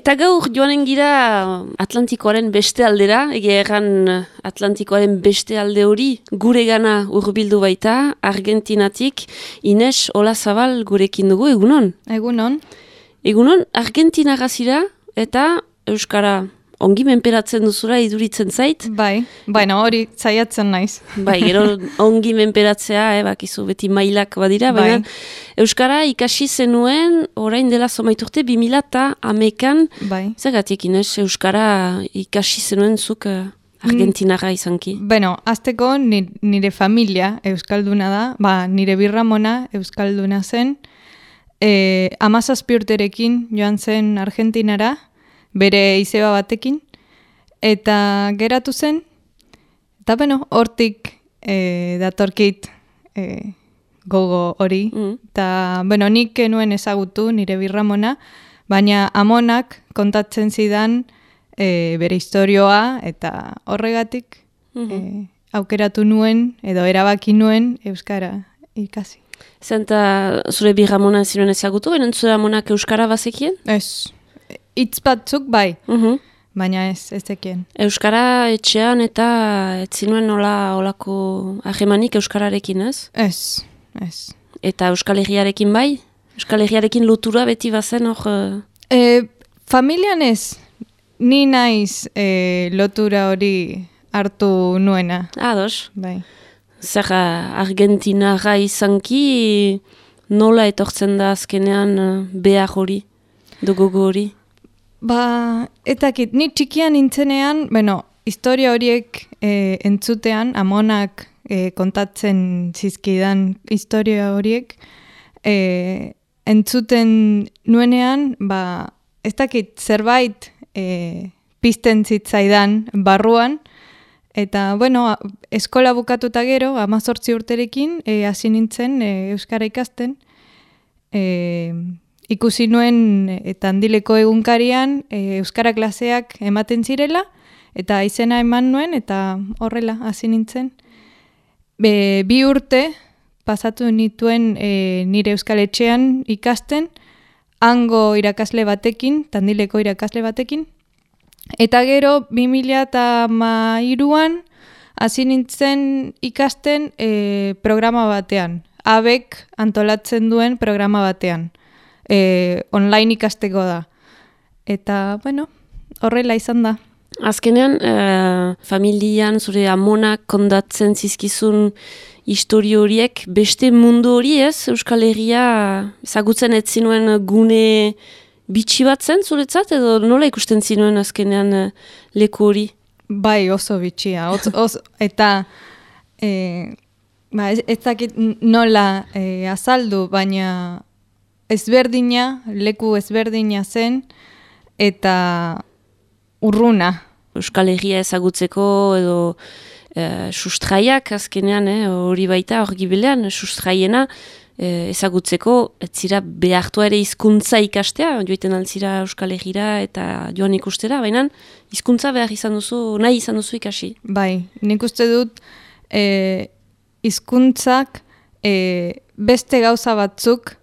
Eta gaur joanen gira Atlantikoaren beste aldera, egia erran Atlantikoaren beste alde hori gure gana urbildu baita, Argentinatik, Ines Olazabal gurekin dugu, egunon? Egunon. Egunon, Argentina gazira eta Euskara ongi menperatzen duzura iduritzen zait. Bai, baina hori zaiatzen naiz. Bai, gero ongi menperatzea, eh, bakizu beti mailak badira, Bai. baina Euskara ikasi zenuen orain dela somaiturte 2000 eta amekan, Bai. zagatik Ines, Euskara ikasi zenuen zuk uh, Argentinara izanki. Beno, azteko ni- nire familia Euskalduna da, ba, nire birramona Euskalduna zen, e, amazazpi urterekin joan zen Argentinara, bere izeba batekin, eta geratu zen, eta beno, hortik e, datorkit e, gogo hori, Mm. eta beno, nik nuen ezagutu nire birramona, baina amonak kontatzen zidan e, bere historioa, eta horregatik e, aukeratu nuen, edo erabaki nuen Euskara ikasi. Zenta zure birramona ziren ezagutu, enen zure amonak Euskara bazekien? Ez, hitz batzuk bai, Mhm. baina ez, ez zekien. Euskara etxean eta ez zinuen nola olako ahemanik Euskararekin, ez? Ez, ez. Eta Euskal Herriarekin bai? Euskal Herriarekin lotura beti bazen hor... E, familian ez, ni naiz e, lotura hori hartu nuena. Ados, Bai. zer Argentinara izanki nola etortzen da azkenean eh, behar hori, dugogo hori. Ba, etakit, ni txikian nintzenean, bueno, historia horiek e, entzutean, amonak e, kontatzen zizkidan historia horiek, e, entzuten nuenean, ba, ez dakit zerbait e, pizten zitzaidan barruan, eta, bueno, eskola bukatuta gero, amazortzi urterekin, e, hasi nintzen e, Euskara ikasten, e, ikusi nuen eta handileko egunkarian e, euskara klaseak ematen zirela eta izena eman nuen eta horrela hasi nintzen. Be, bi urte pasatu nituen e, nire euskal etxean ikasten, hango irakasle batekin, tandileko irakasle batekin, eta gero 2008an hasi nintzen ikasten e, programa batean, abek antolatzen duen programa batean e, online ikasteko da. Eta, bueno, horrela izan da. Azkenean, eh, familian zure amonak kondatzen zizkizun historio horiek, beste mundu hori ez, Euskal Herria ezagutzen ez zinuen gune bitxi bat zen zuretzat, edo nola ikusten zinuen azkenean eh, leku hori? Bai, oso bitxia. Oz, oz, eta, e, ba, ez, ez dakit nola e, azaldu, baina ezberdina, leku ezberdina zen, eta urruna. Euskal Herria ezagutzeko edo eh, sustraiak azkenean, eh, hori baita, hor gibilean, sustraiena eh, ezagutzeko, ez zira behartua ere hizkuntza ikastea, joiten altzira Euskal Herriera eta joan ikustera, baina hizkuntza behar izan duzu, nahi izan duzu ikasi. Bai, nik uste dut e, hizkuntzak e, beste gauza batzuk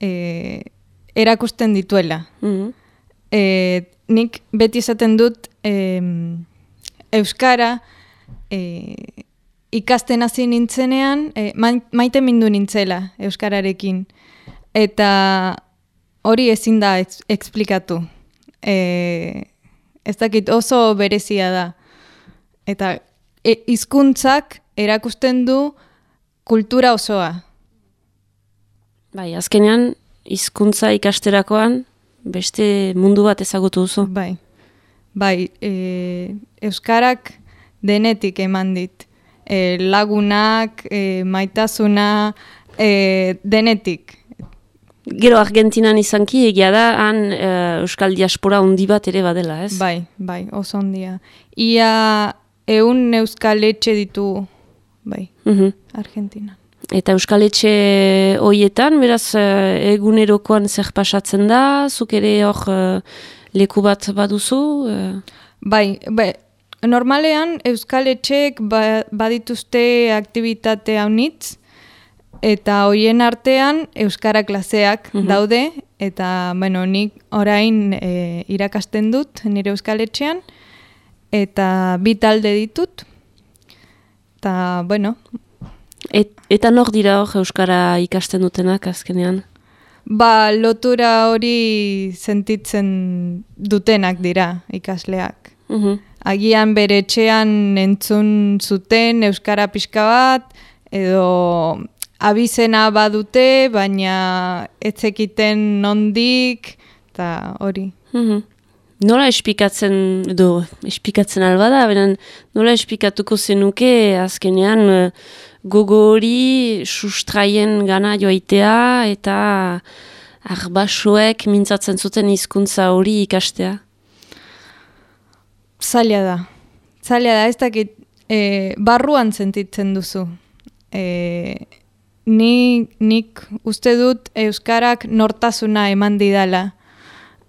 e, erakusten dituela. Mhm. E, nik beti esaten dut em, Euskara e, ikasten hasi nintzenean, e, mai- maite mindu nintzela Euskararekin. Eta hori ezin da ex- eksplikatu. E, ez dakit oso berezia da. Eta e, hizkuntzak erakusten du kultura osoa. Bai, azkenean hizkuntza ikasterakoan beste mundu bat ezagutu duzu. Bai, bai, e, Euskarak denetik eman dit. E, lagunak, e, maitasuna, e, denetik. Gero Argentinan izanki egia da, han eh, Euskal Diaspora handi bat ere badela, ez? Bai, bai, oso ondia. Ia eun Euskal etxe ditu, bai, Mhm. Argentina. Eta Euskal Etxe hoietan, beraz, eh, egunerokoan zer pasatzen da, zuk ere hor eh, leku bat baduzu? eh, Bai, bai, normalean Euskal etxeek ba, badituzte aktivitate haunitz, eta hoien artean euskara klaseak daude eta bueno, nik orain e, irakasten dut nire euskaletxean eta bi talde ditut. Eta, bueno, Et, eta nor dira hor Euskara ikasten dutenak azkenean? ba, lotura hori sentitzen dutenak dira ikasleak. Mhm. Agian bere etxean entzun zuten euskara pixka bat, edo abizena badute, baina etzekiten nondik, eta hori. Mhm. Nola espikatzen, edo espikatzen alba da, beren nola espikatuko zenuke azkenean eh, gogo hori sustraien gana joaitea eta arbasoek mintzatzen zuten hizkuntza hori ikastea. Zaila da. Zaila da, ez dakit, e, barruan sentitzen duzu. E, ni, nik uste dut Euskarak nortasuna eman didala.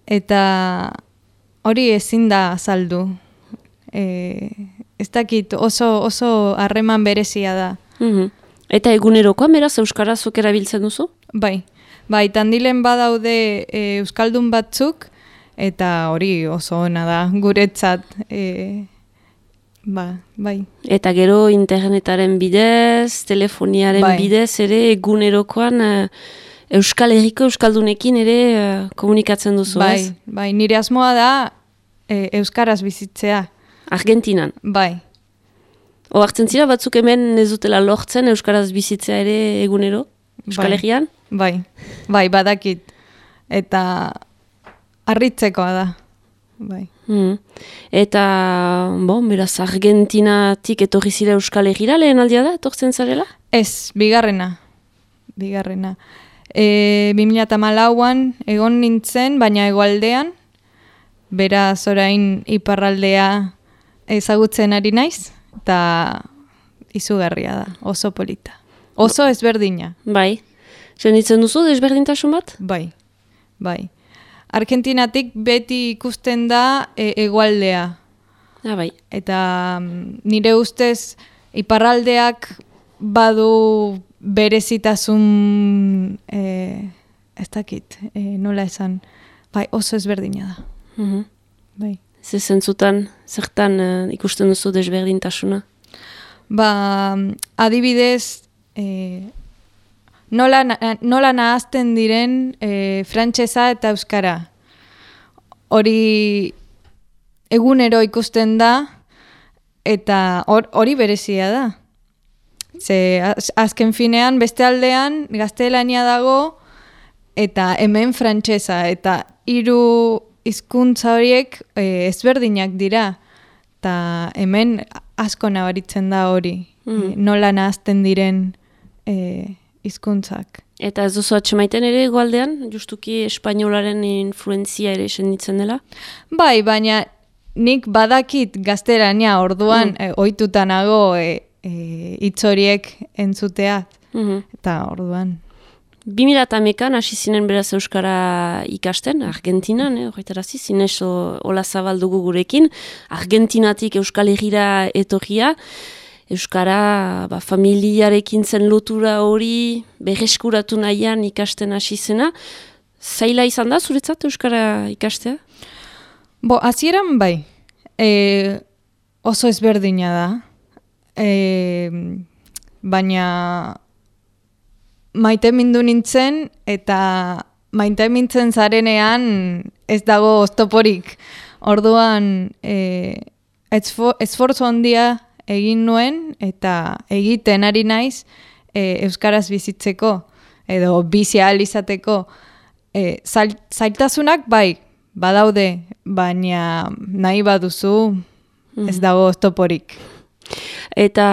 Eta hori ezin da azaldu. E, ez dakit, oso, oso harreman berezia da. Mhm. Eta egunerokoa, beraz, Euskara zuk erabiltzen duzu? Bai, bai, tandilen badaude e, Euskaldun batzuk, eta hori oso ona da, guretzat. E, ba, bai. Eta gero internetaren bidez, telefoniaren Bai. bidez ere egunerokoan eh, Euskal Herriko Euskaldunekin ere eh, komunikatzen duzu, bai, ez? bai, nire asmoa da e, Euskaraz bizitzea. Argentinan. Bai, O hartzen zira batzuk hemen ez dutela lortzen Euskaraz bizitzea ere egunero? Euskal Bai. Herrian? bai, bai, badakit. Eta harritzekoa da. Bai. Mhm. Eta, bon, beraz, Argentinatik etorri zira Euskal Herrira lehen aldia da, etortzen zarela? Ez, bigarrena. Bigarrena. E, 2008an egon nintzen, baina egoaldean, beraz orain iparraldea ezagutzen ari naiz, eta izugarria da, oso polita. Oso ezberdina, Bai. Sentitzen duzu desberdintasun bat? bai, bai. Argentinatik beti ikusten da e, egoaldea, Ah, bai. Eta mm, nire ustez iparraldeak badu berezitasun e, ez dakit, e, nola esan, bai oso ezberdina da. Mhm. Bai. Ze zentzutan, zertan eh, ikusten duzu desberdintasuna? Ba, adibidez, e, nola, na- nola nahazten diren e, frantsesa eta euskara. Hori egunero ikusten da, eta hor- hori berezia da. Ze az- azken finean beste aldean gaztelania dago eta hemen frantsesa eta hiru hizkuntza horiek e, ezberdinak dira. Eta hemen asko nabaritzen da hori. Mm. E, nola nahazten diren e, hizkuntzak. Eta ez duzu atxemaiten ere egualdean, justuki espainolaren influenzia ere senditzen dela? Bai, baina nik badakit gaztelania orduan mm. ohituta nago e, e, hitz horiek entzuteat. Mhm. Eta orduan. 2008an hasi zinen beraz Euskara ikasten, Argentinan, eh, horretarazi, zinez hola zabaldugu gurekin, Argentinatik Euskal Herrira etorria, Euskara ba, familiarekin zen lotura hori berreskuratu nahian ikasten hasi zena. Zaila izan da, zuretzat Euskara ikastea? Bo, hasieran bai. E, oso ezberdina da. E, baina maite mindu nintzen eta maite mintzen zarenean ez dago oztoporik. Orduan e, esfo, esforzo handia egin nuen eta egiten ari naiz e, euskaraz bizitzeko edo bizi ahal izateko e, zail, zailtasunak bai badaude baina nahi baduzu ez dago oztoporik. Eta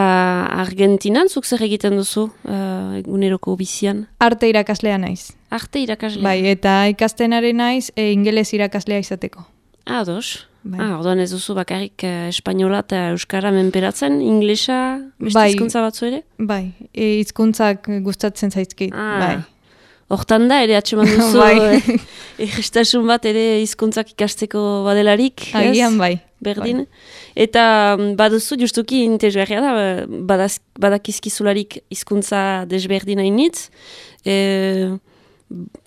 Argentinan zuk zer egiten duzu uh, eguneroko bizian? Arte irakaslea naiz. Arte irakaslea? Bai, eta ikastenare naiz e, ingeles irakaslea izateko. Ados. Bai. Ah, orduan ez duzu bakarrik eh, espainola eta euskara menperatzen, inglesa, beste Bai. hizkuntza batzu ere? Bai, e, hizkuntzak gustatzen zaizkit. Ah. Bai. Hortan da, ere atxeman duzu, Bai. eh, egestasun bat ere hizkuntzak ikasteko badelarik? Agian bai. Berdin. Eta mm, baduzu, justuki interesgarria da, badaz, badakizkizularik hizkuntza desberdin hainitz. E,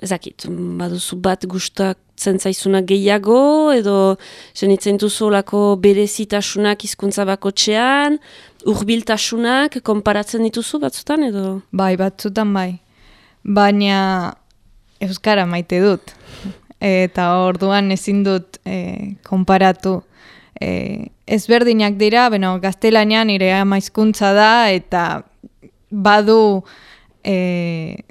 ezakit, baduzu bat gustak zaizuna gehiago, edo zenitzen duzulako berezitasunak hizkuntza bakotxean, urbiltasunak, konparatzen dituzu batzutan, edo? Bai, batzutan bai. Baina Euskara maite dut. Eta orduan ezin dut e, konparatu. E, ezberdinak dira, beno, gaztelanean nire amaizkuntza da, eta badu e,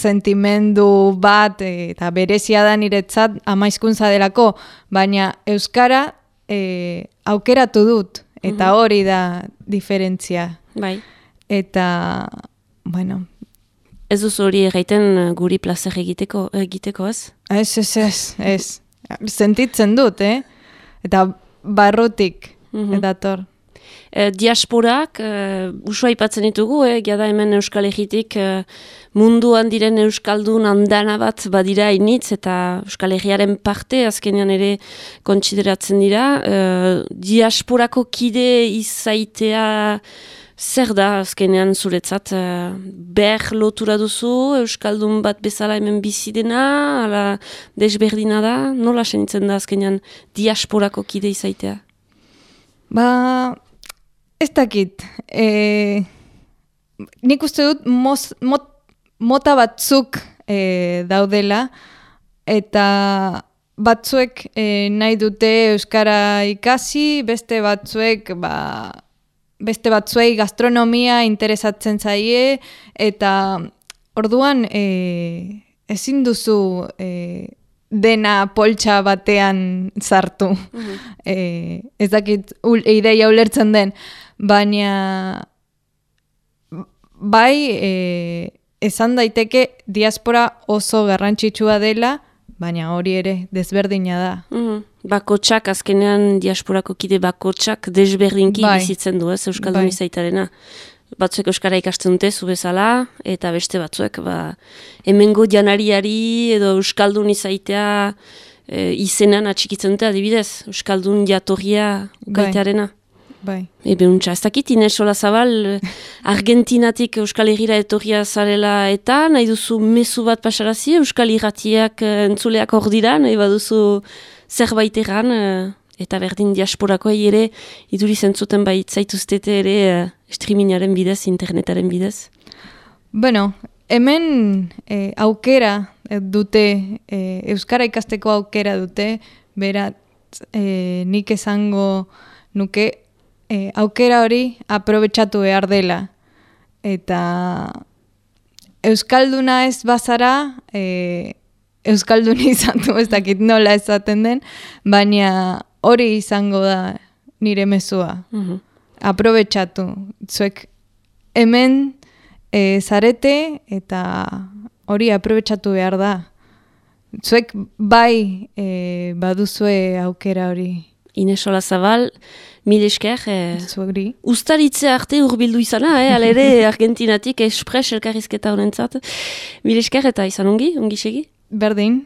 sentimendu bat, e, eta berezia da niretzat amaizkuntza delako, baina Euskara e, aukeratu dut, eta mhm. hori da diferentzia. Bai. Eta, bueno, Ez duzu hori egiten eh, guri plazer egiteko, egiteko ez? Ez, ez, ez, ez. Sentitzen dut, eh? Eta barrutik, mm -hmm. edator. E, diasporak, e, usua ipatzen ditugu, eh? Gada hemen Euskal Egitik e, munduan diren Euskaldun handana bat badira initz, eta Euskal Egiaren parte, azkenean ere kontsideratzen dira. E, diasporako kide izaitea... Zer da, azkenean zuretzat, uh, ber lotura duzu, Euskaldun bat bezala hemen bizi dena, ala desberdina da, nola senitzen da azkenean diasporako kide izaitea? Ba, ez dakit. E, nik uste dut mot, mota batzuk e, daudela, eta batzuek e, nahi dute Euskara ikasi, beste batzuek, ba, beste batzuei gastronomia interesatzen zaie eta orduan e, ezin duzu e, dena poltsa batean sartu. Mm ez dakit ul, ideia ulertzen den, baina bai e, esan daiteke diaspora oso garrantzitsua dela, baina hori ere desberdina da. Mm Bakotsak, azkenean diasporako kide bakotsak desberdinki bai. bizitzen du, ez, Euskaldun bai. izaitarena. Batzuek Euskara ikasten dute zu bezala, eta beste batzuek, ba, hemengo janariari edo Euskaldun izaitea e, izenan atxikitzen dute adibidez, Euskaldun jatorria gaitearena. Bai. Ebe untxa, ez dakit, Ines Zabal, Argentinatik Euskal Herriera etorria zarela eta nahi duzu mezu bat pasarazi, Euskal Herratiak eh, entzuleak hor dira, nahi baduzu zerbait egan, eh, eta berdin diasporako ere, iduri zentzuten bai zaituztete ere uh, streamingaren bidez, internetaren bidez? Bueno, hemen aukera dute, Euskara ikasteko aukera dute, berat, nik esango nuke, e, aukera hori aprobetsatu behar dela. Eta Euskalduna ez bazara, e, Euskalduna izan du, ez dakit nola ezaten den, baina hori izango da nire mezua. Mm Aprobetsatu. Zuek hemen e, zarete eta hori aprobetsatu behar da. Zuek bai e, baduzue aukera hori. Inesola Zabal, mil esker. Eh, ustaritze arte urbildu izana, eh, alere Argentinatik espres elkarrizketa honentzat. Mil esker eta izan ongi, ongi segi? Berdin.